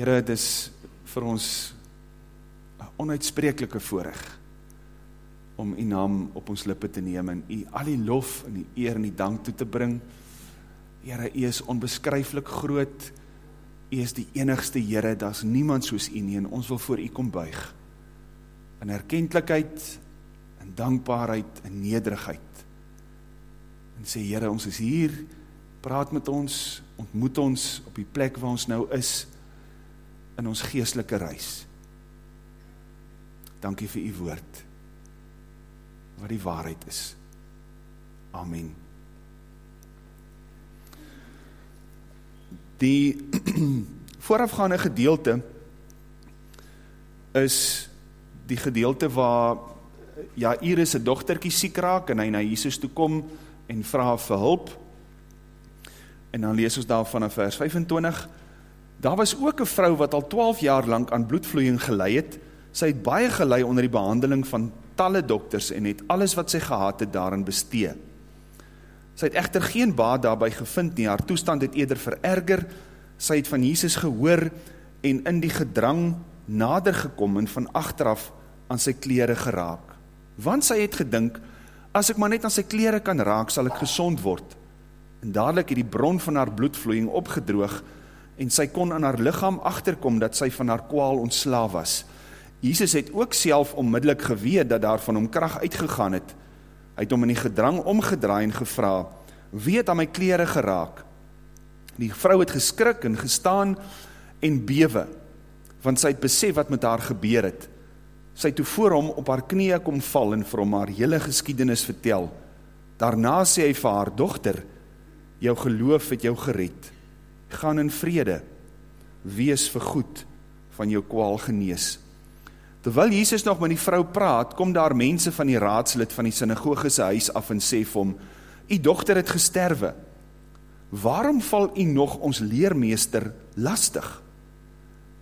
Here, dit is vir ons 'n onuitspreeklike voorreg om u naam op ons lippe te neem en u al die lof en die eer en die dank toe te bring. Here, u is onbeskryflik groot. U is die enigste Here, daar's niemand soos u nie en ons wil voor u kom buig. In erkenklikheid, in dankbaarheid, in nederigheid. En sê Here, ons is hier. Praat met ons, ontmoet ons op die plek waar ons nou is in ons geestelike reis. Dankie vir u woord. Wat die waarheid is. Amen. Die voorafgaande gedeelte is die gedeelte waar ja Iris se dogtertjie siek raak en hy na Jesus toe kom en vra vir hulp. En dan lees ons daar vanaf vers 25 Daar was ook 'n vrou wat al 12 jaar lank aan bloedvloeiing gely het. Sy het baie gely onder die behandeling van talle dokters en het alles wat sy gehad het daarin bestee. Sy het egter geen baat daarbey gevind nie. Haar toestand het eerder vererger. Sy het van Jesus gehoor en in die gedrang nader gekom en van agteraf aan sy klere geraak. Want sy het gedink, as ek maar net aan sy klere kan raak, sal ek gesond word. En dadelik het die bron van haar bloedvloeiing opgedroog en sy kon aan haar lichaam achterkom dat sy van haar kwaal ontslaaf was. Jesus het ook self onmiddellik geweet dat daar van hom kracht uitgegaan het. Hy het hom in die gedrang omgedraai en gevra, wie het aan my kleren geraak? Die vrou het geskrik en gestaan en bewe, want sy het besef wat met haar gebeur het. Sy het toe voor hom op haar knieën kom val en vir hom haar hele geskiedenis vertel. Daarna sê hy vir haar, dochter, jou geloof het jou gered gaan in vrede, wees vergoed van jou kwaal genees. Terwyl Jesus nog met die vrou praat, kom daar mense van die raadslid van die synagogese huis af en sê vir hom, "U dogter het gesterwe. Waarom val u nog ons leermeester lastig?"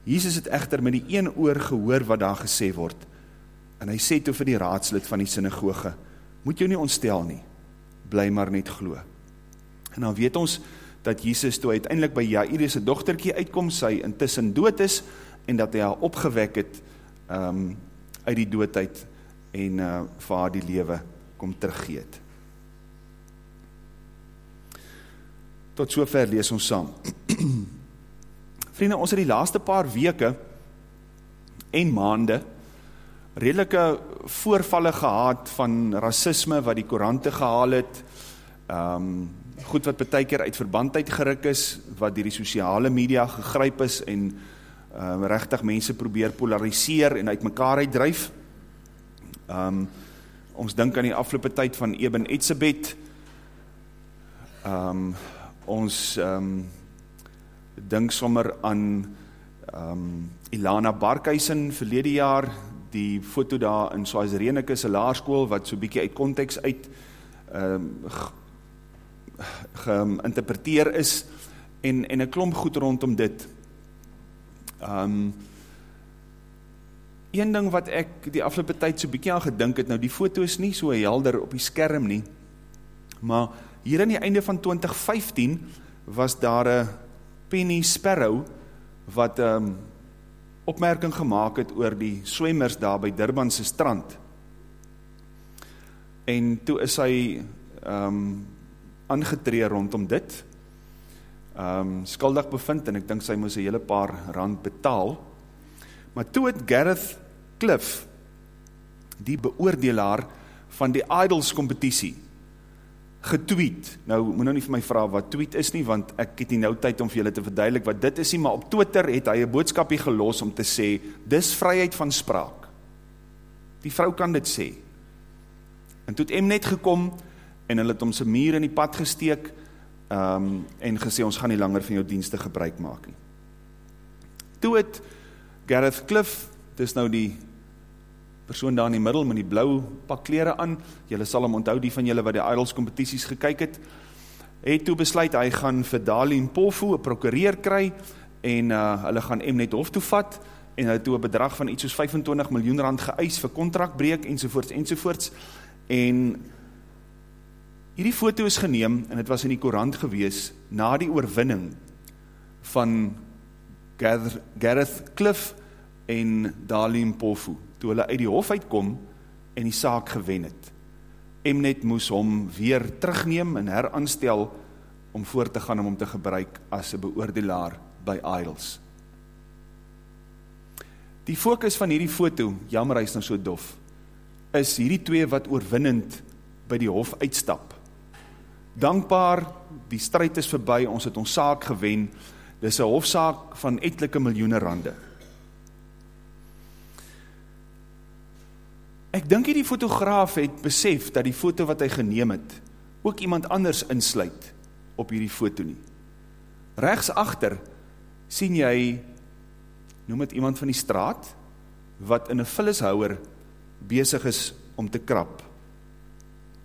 Jesus het egter met die een oor gehoor wat daar gesê word. En hy sê toe vir die raadslid van die sinagoge, "Moet jou nie ontstel nie. Bly maar net glo." En dan weet ons dat Jesus toe uiteindelik by Jairus se dogtertjie uitkom, sy intussen dood is en dat hy haar opgewek het um uit die doodheid en uh vir haar die lewe kom teruggee het. Tot sover lees ons saam. Vriende, ons het die laaste paar weke en maande redelike voorvalle gehad van rasisme wat die koerante gehaal het. Um goed wat betek keer uit verbandheid geruk is, wat dier die sociale media gegryp is en um, rechtig mense probeer polariseer en uit mekaar uitdrijf. Um, ons dink aan die afgelopen tyd van Eben Etzebeth. Um, ons um, dink sommer aan um, Ilana Barkhuisen verlede jaar, die foto daar in Soazerenike se laarskool, wat so bykie uit context uit um, geïnterpreteer is en en 'n klomp goed rondom dit. Um een ding wat ek die afgelope tyd so bietjie aan gedink het, nou die foto is nie so helder op die skerm nie. Maar hier aan die einde van 2015 was daar 'n Penny Sparrow wat 'n um, opmerking gemaak het oor die swemmers daar by Durban se strand. En toe is hy ehm um, aangetree rondom dit, um, skuldig bevind, en ek dink sy moes een hele paar rand betaal, maar toe het Gareth Cliff, die beoordelaar van die Idols competitie, getweet, nou moet nou nie vir my vraag wat tweet is nie, want ek het nie nou tyd om vir julle te verduidelik wat dit is nie, maar op Twitter het hy een boodskapie gelos om te sê, dis vryheid van spraak. Die vrou kan dit sê. En toe het Mnet gekom, en hulle het om sy muur in die pad gesteek um, en gesê, ons gaan nie langer van jou dienste gebruik maak nie. Toe het Gareth Cliff, dit is nou die persoon daar in die middel met die blauw pak kleren aan, julle sal hem onthou die van julle wat die idols competities gekyk het, het toe besluit, hy gaan vir Dalien Pofu, een prokureer kry, en uh, hulle gaan Mnet Hof toevat, en hy het toe een bedrag van iets soos 25 miljoen rand geëis vir contractbreek, enzovoorts, enzovoorts, en Hierdie foto is geneem en het was in die korant gewees na die oorwinning van Gareth Cliff en Dalim Pofu, toe hulle uit die hof uitkom en die saak gewen het. Mnet moes hom weer terugneem en heranstel om voort te gaan om hom te gebruik as 'n beoordelaar by Idols. Die fokus van hierdie foto, jammer hy's nou so dof, is hierdie twee wat oorwinnend by die hof uitstap. Dankbaar, die stryd is verby, ons het ons saak gewen. Dis 'n hofsaak van etlike miljoene rande. Ek dink hierdie fotograaf het besef dat die foto wat hy geneem het ook iemand anders insluit op hierdie foto nie. Regs agter sien jy noem dit iemand van die straat wat in 'n vullishouer besig is om te krap.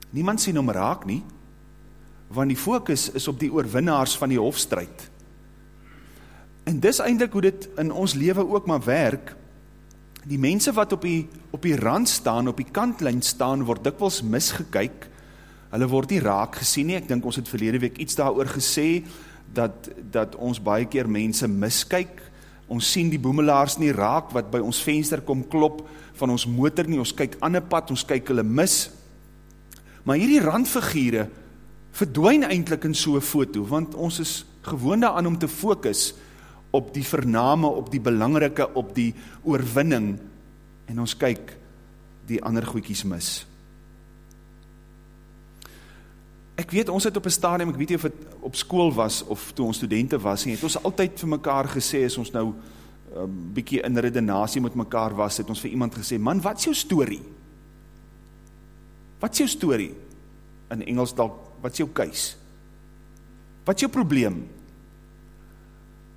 Niemand sien hom raak nie want die fokus is op die oorwinnaars van die hofstryd. En dis eintlik hoe dit in ons lewe ook maar werk. Die mense wat op die op die rand staan, op die kantlyn staan, word dikwels misgekyk. Hulle word nie raak gesien nie. Ek dink ons het verlede week iets daaroor gesê dat dat ons baie keer mense miskyk. Ons sien die boemelaars nie raak wat by ons venster kom klop van ons motor nie. Ons kyk ander pad, ons kyk hulle mis. Maar hierdie randfigure verdwyn eintlik in so 'n foto want ons is gewoond daaraan om te fokus op die vername, op die belangrike, op die oorwinning en ons kyk die ander goedjies mis. Ek weet ons het op 'n stadium, ek weet nie of dit op skool was of toe ons studente was nie, het ons altyd vir mekaar gesê as ons nou 'n um, bietjie in redenasie met mekaar was, het ons vir iemand gesê, "Man, wat is jou storie?" Wat is jou storie? In Engels dalk, wat is jou case? Wat is jou probleem?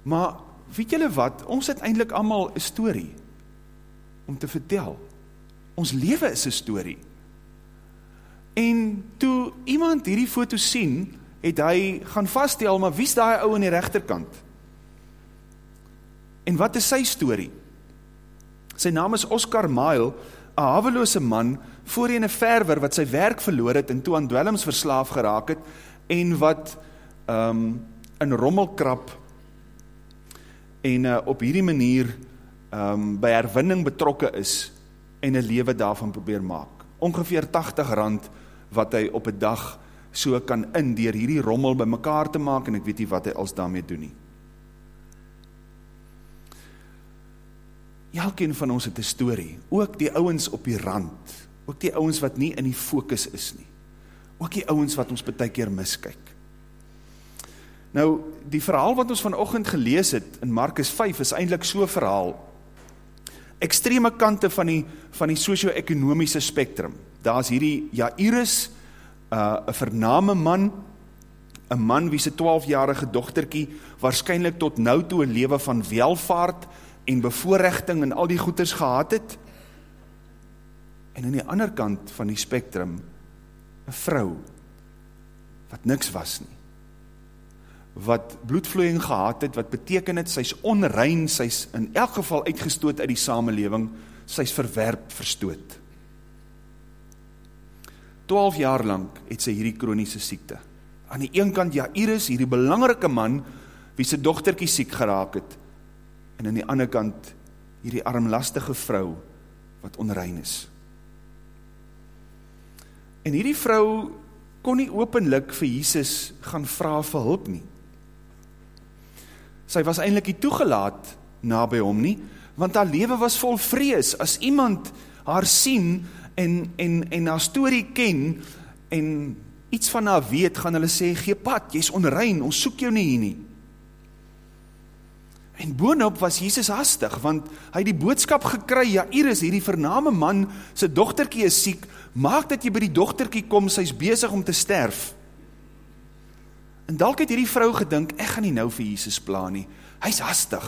Maar weet julle wat, ons het eintlik almal 'n storie om te vertel. Ons lewe is 'n storie. En toe iemand hierdie foto sien, het hy gaan vasstel, maar wie's daai ou aan die regterkant? En wat is sy storie? Sy naam is Oscar Mile, 'n hawelose man, voorheen 'n verwer wat sy werk verloor het en toe aan dwelms verslaaf geraak het en wat ehm um, in rommelkrap en uh, op hierdie manier um, by herwinning betrokke is en 'n lewe daarvan probeer maak. Ongeveer 80 rand wat hy op 'n dag so kan in deur hierdie rommel bymekaar te maak en ek weet nie wat hy als daarmee doen nie. Elkeen van ons het 'n storie, ook die ouens op die rand, ook die ouens wat nie in die fokus is nie. Ook die ouens wat ons baie keer miskyk. Nou, die verhaal wat ons vanochtend gelees het in Markus 5 is eindelijk so'n verhaal. Extreme kante van die, van die socio-economische spectrum. Daar is hierdie Jairus, uh, een vername man, een man wie sy 12-jarige dochterkie waarschijnlijk tot nou toe een lewe van welvaart en bevoorrechting en al die goeders gehad het. En in die ander kant van die spectrum, een vrou, wat niks was nie wat bloedvloeiing gehad het, wat beteken het, sy is onrein, sy is in elk geval uitgestoot uit die samenleving, sy is verwerp, verstoot. 12 jaar lang het sy hierdie kroniese siekte. Aan die een kant Jairus, hierdie belangrike man, wie sy dochterkie siek geraak het, en aan die ander kant hierdie armlastige vrou, wat onrein is. En hierdie vrou kon nie openlik vir Jesus gaan vraag vir hulp nie sy was eintlik nie toegelaat naby hom nie, want haar lewe was vol vrees. As iemand haar sien en en en haar storie ken en iets van haar weet, gaan hulle sê gee pad, jy's onrein, ons soek jou nie hier nie. En boonop was Jesus hastig want hy het die boodskap gekry, Jairus, hierdie vername man se dogtertjie is siek, maak dat jy by die dogtertjie kom, sy's besig om te sterf. En dalk het hierdie vrou gedink, ek gaan nie nou vir Jesus pla nie. Hy's hastig.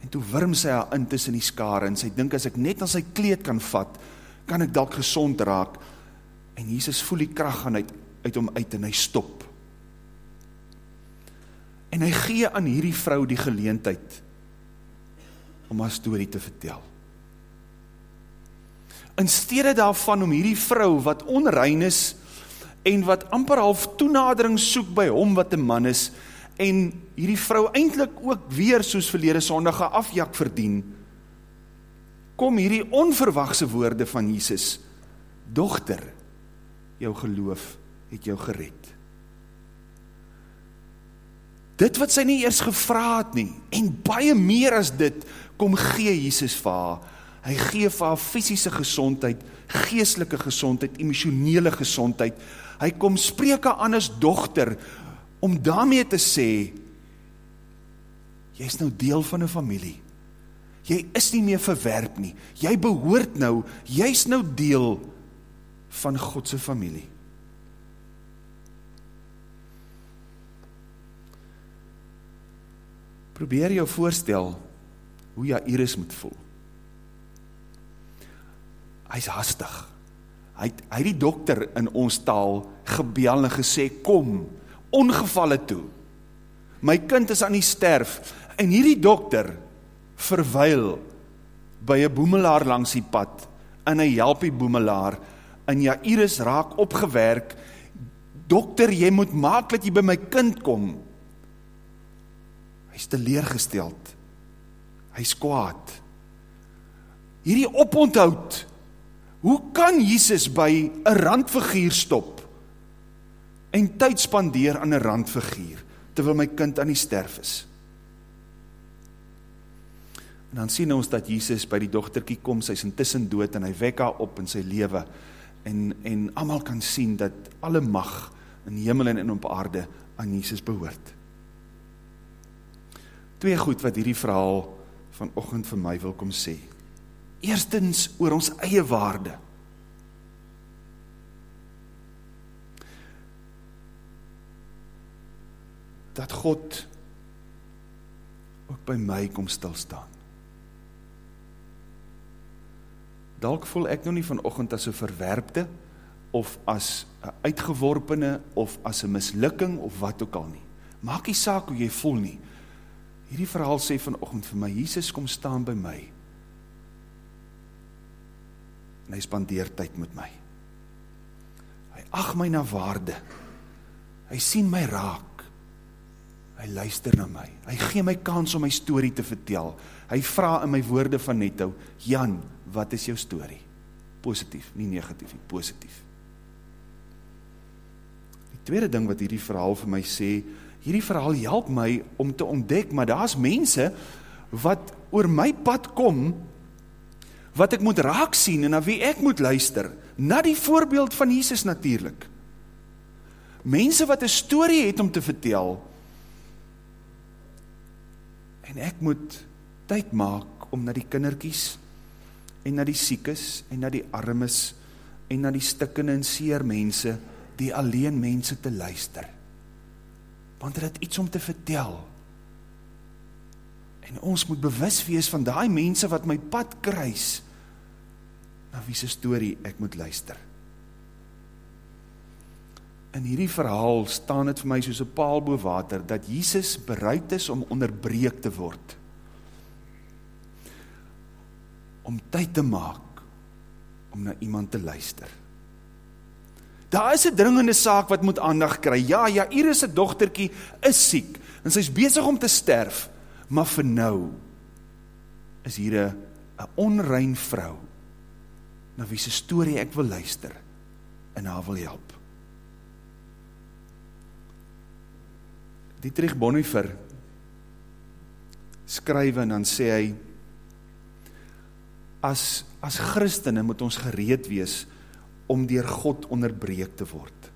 En toe wurm sy haar in tussen die skare en sy dink as ek net aan sy kleed kan vat, kan ek dalk gesond raak. En Jesus voel die krag aan uit uit hom uit en hy stop. En hy gee aan hierdie vrou die geleentheid om haar storie te vertel. In steede daarvan om hierdie vrou wat onrein is, en wat amper half toenadering soek by hom wat 'n man is en hierdie vrou eintlik ook weer soos verlede sondige afjak verdien, kom hierdie onverwagse woorde van Jesus: "Dogter, jou geloof het jou gered." Dit wat sy nie eers gevra het nie en baie meer as dit kom gee Jesus vir haar. Hy gee vir haar fisiese gesondheid, geestelike gesondheid, emosionele gesondheid. Hy kom spreek haar aan as dogter om daarmee te sê jy's nou deel van 'n familie. Jy is nie meer verwerp nie. Jy behoort nou, jy's nou deel van God se familie. Probeer jou voorstel hoe Jairus moet voel. Hy's hastig. Hy het hy die dokter in ons taal gebel en gesê kom ongevalle toe. My kind is aan die sterf en hierdie dokter verwyl by 'n boemelaar langs die pad en hy help die boemelaar en Jairus raak opgewerk. Dokter, jy moet maak dat jy by my kind kom. Hy's teleurgesteld. Hy's kwaad. Hierdie oponthou Hoe kan Jesus by 'n randfiguur stop en tyd spandeer aan 'n randfiguur terwyl my kind aan die sterf is? En dan sien ons dat Jesus by die dogtertjie kom, sy's intussen dood en hy wek haar op in sy lewe en en almal kan sien dat alle mag in hemel en op aarde aan Jesus behoort. Twee goed wat hierdie verhaal vanoggend vir my wil kom sê. Eerstens oor ons eie waarde. Dat God ook by my kom stil staan. Dalk voel ek nou nie vanoggend as 'n verwerpte of as 'n uitgeworpene of as 'n mislukking of wat ook al nie. Maak nie saak hoe jy voel nie. Hierdie verhaal sê vanoggend vir my Jesus kom staan by my en hy spandeer tyd met my. Hy ag my na waarde. Hy sien my raak. Hy luister na my. Hy gee my kans om my storie te vertel. Hy vra in my woorde van Netto, Jan, wat is jou storie? Positief, nie negatief nie, positief. Die tweede ding wat hierdie verhaal vir my sê, hierdie verhaal help my om te ontdek, maar daar's mense wat oor my pad kom wat ek moet raak sien en na wie ek moet luister, na die voorbeeld van Jesus natuurlik. Mense wat 'n storie het om te vertel. En ek moet tyd maak om na die kindertjies en na die siekes en na die armes en na die stikkende en seer mense, die alleen mense te luister. Want hulle het iets om te vertel. En ons moet bewus wees van daai mense wat my pad kruis na wie se storie ek moet luister. In hierdie verhaal staan dit vir my soos 'n paal bo water dat Jesus bereid is om onderbreek te word. Om tyd te maak om na iemand te luister. Daar is 'n dringende saak wat moet aandag kry. Ja, ja, Iris se dogtertjie is siek en sy's besig om te sterf. Maar vir nou is hier 'n 'n onrein vrou na wie se storie ek wil luister en haar wil help. Dietrich Bonhoeffer skryf en dan sê hy as as Christene moet ons gereed wees om deur God onderbreek te word.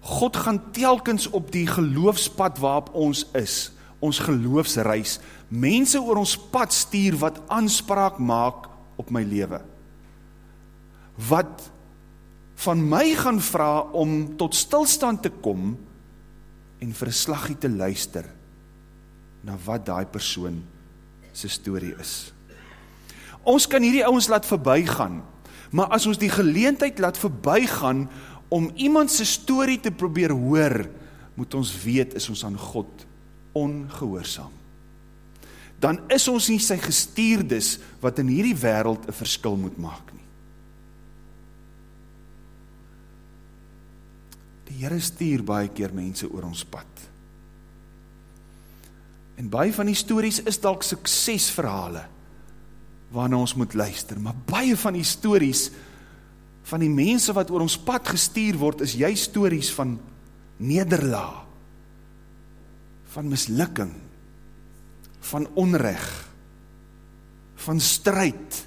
God gaan telkens op die geloofspad waarop ons is ons geloofsreis mense oor ons pad stuur wat aanspraak maak op my lewe wat van my gaan vra om tot stilstand te kom en vir 'n slaggie te luister na wat daai persoon se storie is. Ons kan hierdie ouens laat verbygaan, maar as ons die geleentheid laat verbygaan om iemand se storie te probeer hoor, moet ons weet is ons aan God ongehoorsaam. Dan is ons nie sy gestuurdes wat in hierdie wêreld 'n verskil moet maak nie. Die Here stuur baie keer mense oor ons pad. En baie van die stories is dalk suksesverhale waarna ons moet luister, maar baie van die stories van die mense wat oor ons pad gestuur word is jy stories van nederlaag, van mislukking, van onreg, van stryd,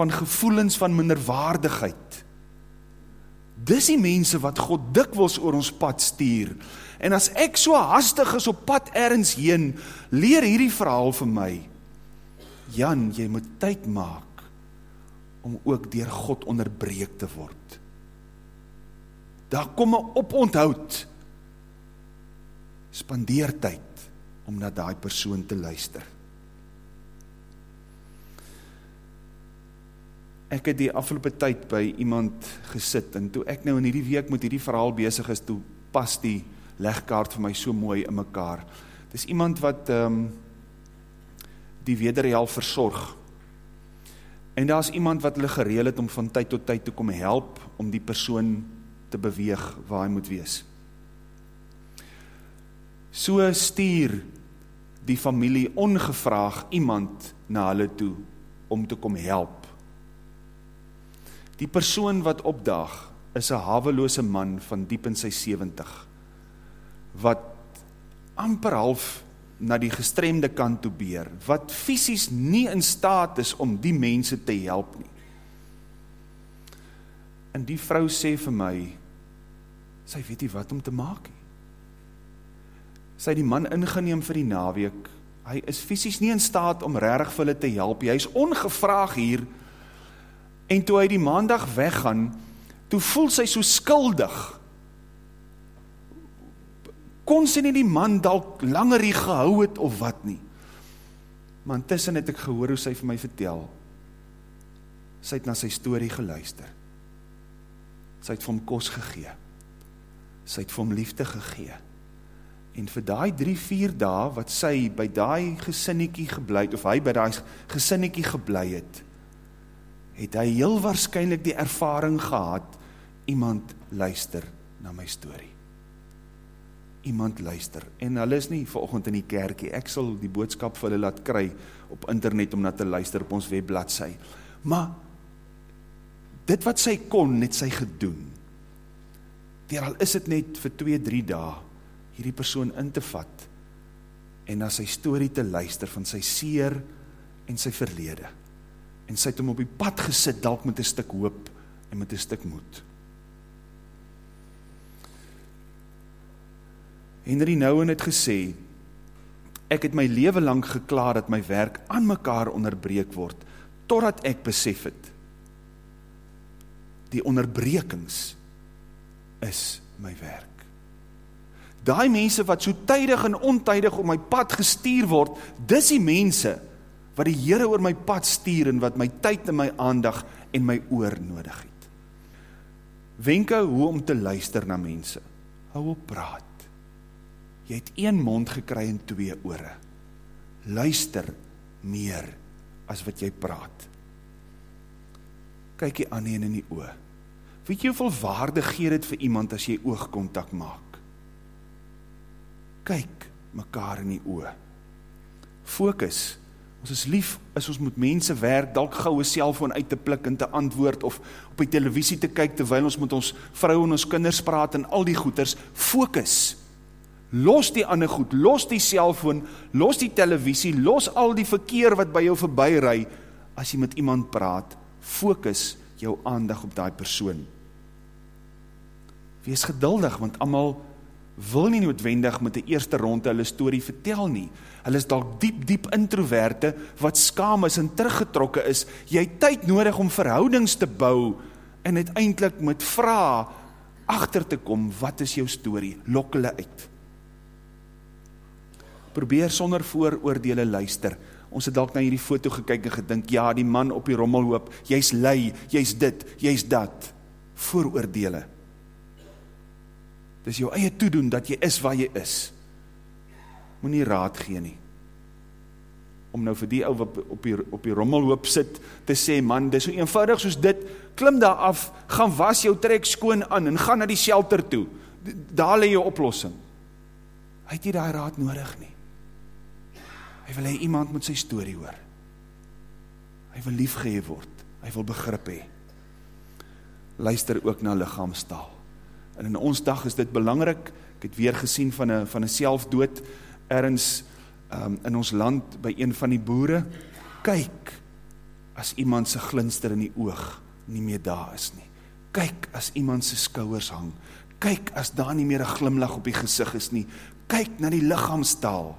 van gevoelens van minderwaardigheid. Dis die mense wat God dikwels oor ons pad stuur. En as ek so hastig is op pad ergens heen, leer hierdie verhaal vir my. Jan, jy moet tyd maak om ook deur God onderbreek te word. Daar kom 'n oponthoud. Spandeer tyd om na daai persoon te luister. Ek het die afgelope tyd by iemand gesit en toe ek nou in hierdie week met hierdie verhaal besig is, toe pas die legkaart vir my so mooi in mekaar. Dis iemand wat ehm um, die wederhelp versorg. En daar's iemand wat hulle gereël het om van tyd tot tyd te kom help om die persoon te beweeg waar hy moet wees. So stuur die familie ongevraag iemand na hulle toe om te kom help. Die persoon wat opdaag is 'n hawelose man van diep in sy 70 wat amper half na die gestremde kant toe beer, wat fisies nie in staat is om die mense te help nie. En die vrou sê vir my, sy weet nie wat om te maak nie. Sy die man ingeneem vir die naweek, hy is fisies nie in staat om reg vir hulle te help, hy is ongevraag hier, en toe hy die maandag weggaan, toe voel sy so skuldig, kon sy nie die man dalk langer hier gehou het of wat nie. Maar intussen het ek gehoor hoe sy vir my vertel. Sy het na sy storie geluister. Sy het vir hom kos gegee. Sy het vir hom liefde gegee. En vir daai 3-4 dae wat sy by daai gesinnetjie gebly het of hy by daai gesinnetjie gebly het, het hy heel waarskynlik die ervaring gehad iemand luister na my storie iemand luister. En hulle is nie vanoggend in die kerkie. Ek sal die boodskap vir hulle laat kry op internet om na te luister op ons webbladsy. Maar dit wat sy kon, net sy gedoen. Al is dit net vir 2, 3 dae hierdie persoon in te vat en na sy storie te luister van sy seer en sy verlede. En sy het hom op die pad gesit dalk met 'n stuk hoop en met 'n stuk moed. Henry Nouwen het gesê, ek het my leven lang geklaar dat my werk aan mekaar onderbreek word, totdat ek besef het, die onderbrekings is my werk. Daai mense wat so tydig en ontydig op my pad gestuur word, dis die mense wat die Here oor my pad stuur en wat my tyd en my aandag en my oor nodig het. Wenke hoe om te luister na mense. Hou op praat. Jy het een mond gekry en twee ore. Luister meer as wat jy praat. Kyk jy aan een in die oë. Weet jy hoeveel waarde gee dit vir iemand as jy oogkontak maak? Kyk mekaar in die oë. Fokus. Ons is lief as ons met mense werk, dalk gou 'n selfoon uit te pluk en te antwoord of op die televisie te kyk terwyl ons met ons vrou en ons kinders praat en al die goeters. Fokus. Los die ander goed, los die selfoon, los die televisie, los al die verkeer wat by jou verbyry as jy met iemand praat. Fokus jou aandag op daai persoon. Wees geduldig want almal wil nie noodwendig met 'n eerste ronde hulle storie vertel nie. Hulle is dalk diep diep introverte wat skaam is en teruggetrokke is. Jy het tyd nodig om verhoudings te bou en uiteindelik met vrae agter te kom, wat is jou storie? Lok hulle uit probeer sonder vooroordele luister. Ons het dalk na hierdie foto gekyk en gedink, ja, die man op die rommelhoop, jy's lui, jy's dit, jy's dat. Vooroordele. Dis jou eie toedoen dat jy is waar jy is. Moenie raad gee nie. Om nou vir die ou wat op die op die rommelhoop sit te sê, man, dis so eenvoudig soos dit, klim daar af, gaan was jou trek skoon aan en gaan na die shelter toe. Daar lê jou oplossing. Hy het nie daai raad nodig nie. Hy wil hê iemand moet sy storie hoor. Hy wil liefgehê word. Hy wil begrip hê. Luister ook na liggaamstaal. En in ons dag is dit belangrik. Ek het weer gesien van 'n van 'n selfdood erns um, in ons land by een van die boere. Kyk as iemand se glinster in die oog nie meer daar is nie. Kyk as iemand se skouers hang. Kyk as daar nie meer 'n glimlag op die gesig is nie. Kyk na die liggaamstaal.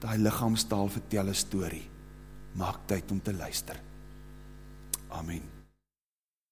Daai liggaamstaal vertel 'n storie. Maak tyd om te luister. Amen.